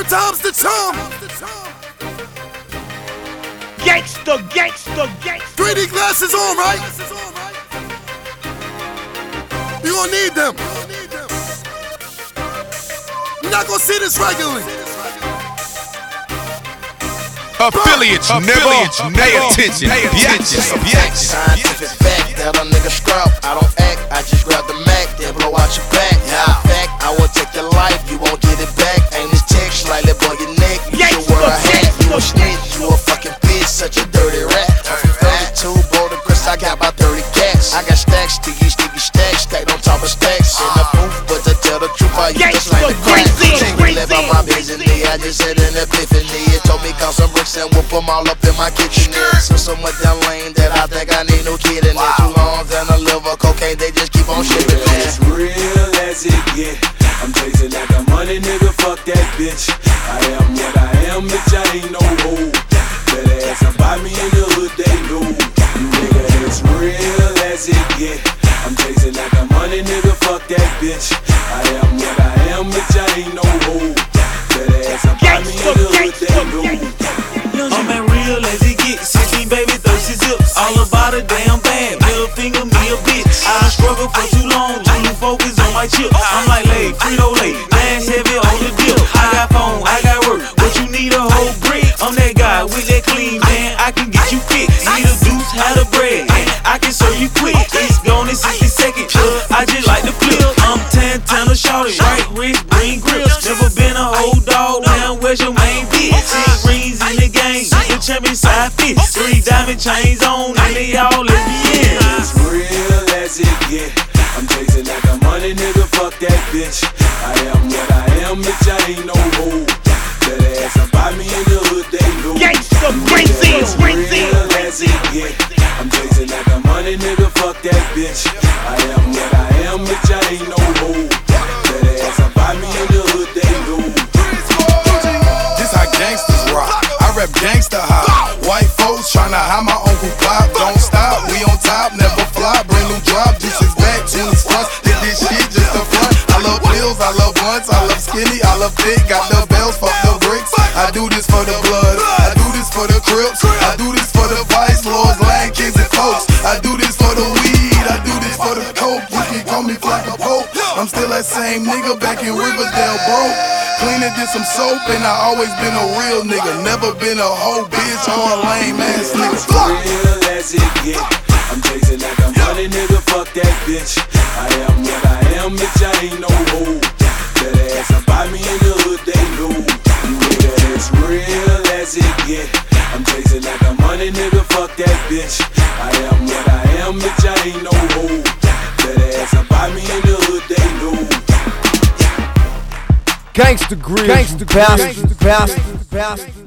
Third time's the charm. Gangsta, gangsta, gangsta. 3D glasses on, right? You gonna need them. You're not gonna see this regularly. Affiliates, nigga. Pay attention. Pay attention. Scientific fact that a nigga scrap. I don't act, I just grab the such a dirty rat. I'm from 32, Boulder Chris, I got about 30 cats. I got stacks, sticky, sticky stacks, stacked on top of stacks. In the booth, but to tell the truth, I use just like the crack. Jingle live on my business, I just had an epiphany. It told me count some bricks and whoop them all up in my kitchen. So so much down lane that I think I need no kid in it. Two lungs and a liver, cocaine, they just keep on shipping, man. As real as it get. I'm chasing like a money nigga, fuck that bitch. I am what I am, bitch, I ain't no hoe. That ass about me in the hood, they know. You nigga, as real as it get. I'm chasing like a money nigga, fuck that bitch. I am what I am, bitch, I ain't no hoe. That ass about me in the hood, they know. I'm as real as it gets. 16 baby, thirsty zips. All about a damn bag. Middle finger, me a bitch. I done struggled for too long. Losing focus on my chip. I'm like late, Frito late. Last heavy on the Can serve you quick. It's gone in 60 seconds. Uh, I just like to flip. I'm Tantana shorty. Right wrist, green grips. Never been a whole dog. Now where's your main bitch? Six rings in the game. The champion side fit. Three diamond chains on. And they all lesbians. As real as it get. I'm chasing like a money nigga, fuck that bitch. I am what I am, bitch, I ain't no hoe. That ass about me that bitch. I am what I am, bitch, I ain't no hoe. That ass about me in the hood, they know. This how gangsters rock. I rap gangsta high. White folks tryna hide my uncle pop. Don't stop, we on top, never flop. Brand new drop, juices back, tunes fronts. Hit this shit just a front. I love pills, I love blunts, I love skinny, I love thick. Got the bells, fuck the bricks. I do this for the blood, I do this for the Call me. I'm still that same nigga back in Riverdale, bro. Cleaner than some soap, and I always been a real nigga. Never been a hoe bitch or a lame ass nigga. real as it get. I'm chasing like a money nigga, fuck that bitch. I am what I am, bitch, I ain't no hoe. That ass about me in the hood, they know. Nigga real as it get. I'm chasing like a money nigga, fuck that bitch. I am what I am, bitch, I ain't no Gangsta Grizz, Gangsta Bastard, Bastard, Bastard.